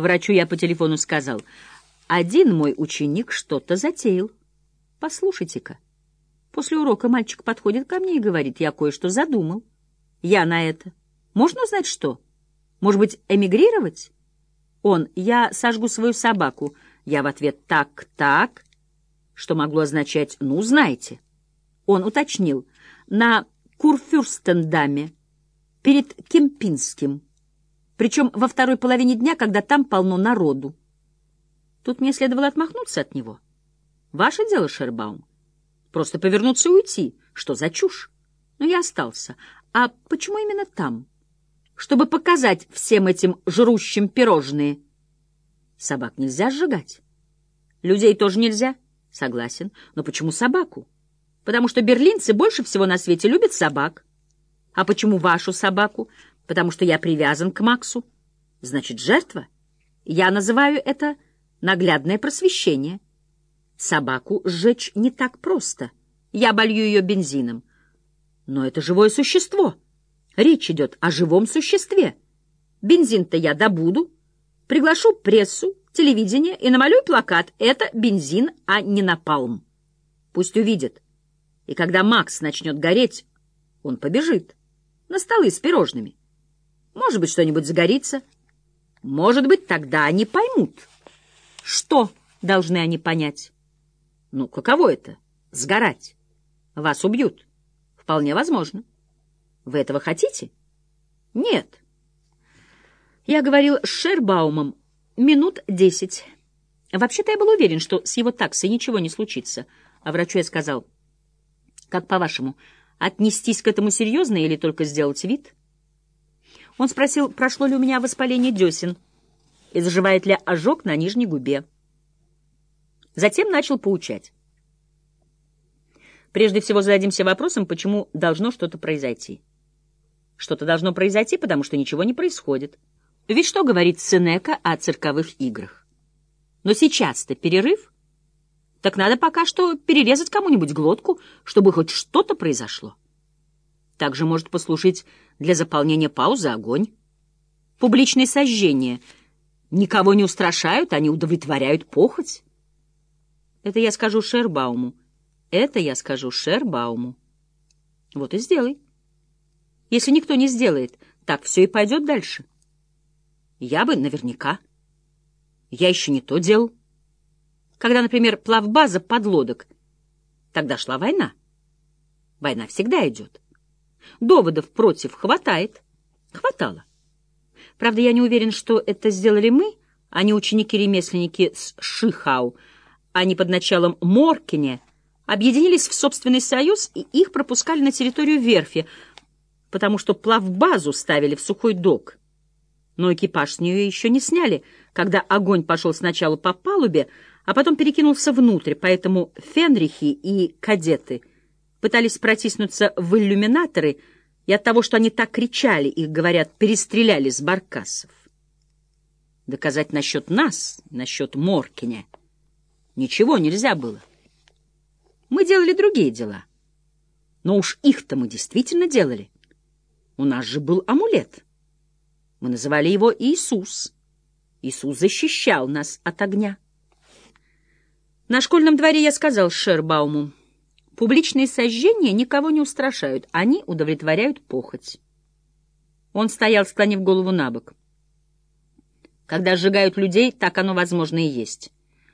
Врачу я по телефону сказал, один мой ученик что-то затеял. Послушайте-ка. После урока мальчик подходит ко мне и говорит, я кое-что задумал. Я на это. Можно узнать, что? Может быть, эмигрировать? Он, я сожгу свою собаку. Я в ответ, так, так, что могло означать, ну, знаете. Он уточнил, на Курфюрстендаме, перед Кемпинским, причем во второй половине дня, когда там полно народу. Тут мне следовало отмахнуться от него. Ваше дело, Шербаум. Просто повернуться и уйти. Что за чушь? Но я остался. А почему именно там? Чтобы показать всем этим жрущим пирожные. Собак нельзя сжигать. Людей тоже нельзя. Согласен. Но почему собаку? Потому что берлинцы больше всего на свете любят собак. А почему вашу собаку? Потому что я привязан к Максу. Значит, жертва? Я называю это наглядное просвещение. Собаку сжечь не так просто. Я болью ее бензином. Но это живое существо. Речь идет о живом существе. Бензин-то я добуду, приглашу прессу, телевидение и намалюю плакат. Это бензин, а не напалм. Пусть увидят. И когда Макс начнет гореть, он побежит на столы с пирожными. Может быть, что-нибудь загорится. Может быть, тогда они поймут. Что должны они понять? Ну, каково это — сгорать? Вас убьют. Вполне возможно. Вы этого хотите? Нет. Я говорил с Шербаумом минут десять. Вообще-то я был уверен, что с его таксой ничего не случится. А врачу я сказал, как по-вашему, отнестись к этому серьезно или только сделать вид? Он спросил, прошло ли у меня воспаление десен и заживает ли ожог на нижней губе. Затем начал поучать. Прежде всего зададимся вопросом, почему должно что-то произойти. Что-то должно произойти, потому что ничего не происходит. Ведь что говорит Сенека о цирковых играх? Но сейчас-то перерыв. Так надо пока что перерезать кому-нибудь глотку, чтобы хоть что-то произошло. Также может послужить для заполнения паузы огонь. Публичные сожжения никого не устрашают, они удовлетворяют похоть. Это я скажу Шербауму. Это я скажу Шербауму. Вот и сделай. Если никто не сделает, так все и пойдет дальше. Я бы наверняка. Я еще не то делал. Когда, например, плавбаза подлодок, тогда шла война. Война всегда идет. Доводов против хватает. Хватало. Правда, я не уверен, что это сделали мы, а не ученики-ремесленники с Шихау — они под началом Моркине объединились в собственный союз и их пропускали на территорию верфи, потому что плавбазу ставили в сухой док. Но экипаж с нее еще не сняли, когда огонь пошел сначала по палубе, а потом перекинулся внутрь, поэтому фенрихи и кадеты пытались протиснуться в иллюминаторы, и от того, что они так кричали, их, говорят, перестреляли с баркасов. Доказать насчет нас, насчет Моркиня — Ничего нельзя было. Мы делали другие дела. Но уж их-то мы действительно делали. У нас же был амулет. Мы называли его Иисус. Иисус защищал нас от огня. На школьном дворе я сказал Шербауму, публичные сожжения никого не устрашают, они удовлетворяют похоть. Он стоял, склонив голову на бок. Когда сжигают людей, так оно, возможно, и есть.